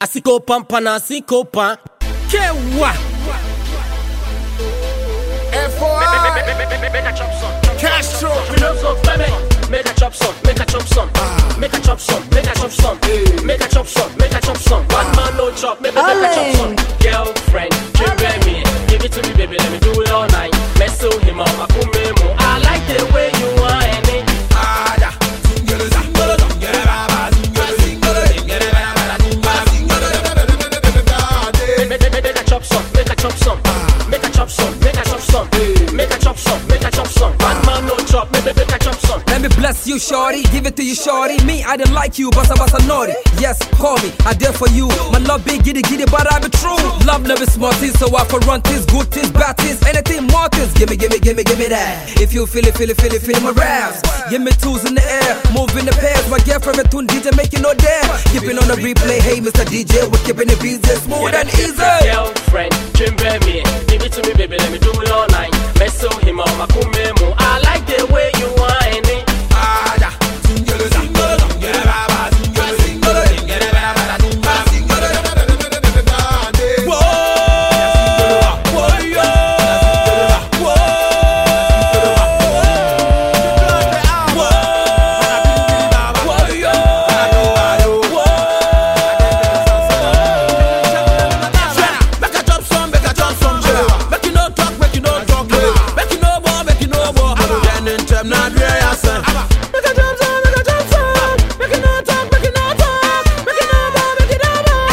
Asiko pampa na asiko pa. Kewa. Castro. Make a chop some, make a chop some, ah. make a chop some, make a chop some, make a chop some, make a chop some. One man no chop, make a make a chop some. Some, make a chop some, make a chop some, make a chop some, make a chop some, make a chop some. One man no chop, make, make, a chop some. Let me bless you, shorty. Give it to you, shorty. Me, I didn't like you, but I was a naughty. Yes, call me, I dare for you. My love big, giddy, giddy, but I be true. Love never small so I for run things, good things, bad things, anything more things. Gimme, gimme, gimme, gimme that. If you feel it, feel it, feel it, feel it, my raps. Give me tools in the air, moving the pairs. Girlfriend, tune DJ, making no dare. Keeping on the replay, hey, Mr. DJ, we're keeping it easy, smooth and easy. Girlfriend, me, give it to me, Then in term, not real, yeah, son. Make a chop some, make a chop some. Make you no talk, make you no talk. Make you no more, make you no more.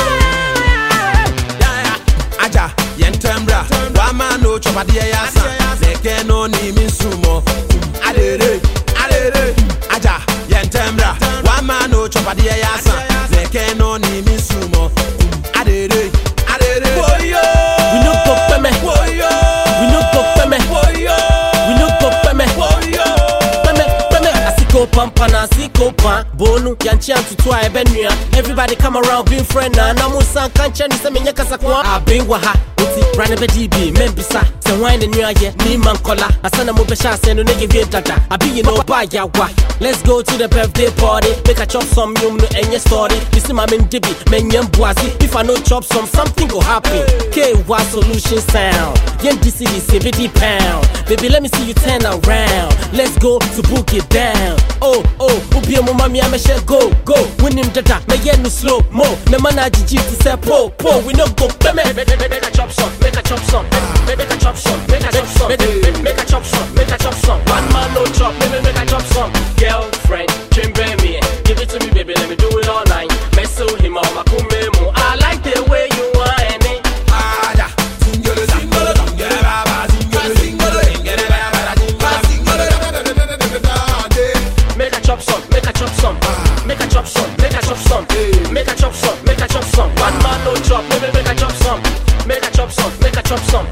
Yeah, yeah. Aja, yen tembra. Wama no chop a dia ya san. Neke no ni min sumo. Adere, adere. Aja, yen tembra. Wama no chop a dia copa mpanazi copa bonu yanchia ntutwa ebe nua. Everybody come around being friend na na musa kancha ni semenye kasa kwa. Ah, Abengwa ha uti rane be db membisa se wine nua ye ni mankola. Asana mu besha seno no give you dada. Abi you know ba ya wa. Let's go to the birthday party. Make a chop some yum no enye story. You see my men dibi, men yem boazi. If I no chop some, something go happen. K wa solution sound. Yen DCD say BD pound. Baby, let me see you turn around. Let's go to book it down. Oh, oh, ubi mo mami ame share go, go. Win him dada, me yen no slow mo. Me man a GG to say po, po. We no go peme. Make a chop some, make a chop some, make a chop some, make a chop some, make a chop some, make a chop some. One man no chop, make make a chop some. Girlfriend, chimbe me, give it to me, baby, let me do it all night. Meso him up, akumemo. I like the way you whine it. Ada. Zingere, zingere, zingere, baba, zingere, zingere, zingere, baba, zingere, zingere. Make a chop some, make a chop some, make a chop some, make a chop some, make a chop some, make a chop some. One man no chop, make make a chop some, make a chop some, make a chop some,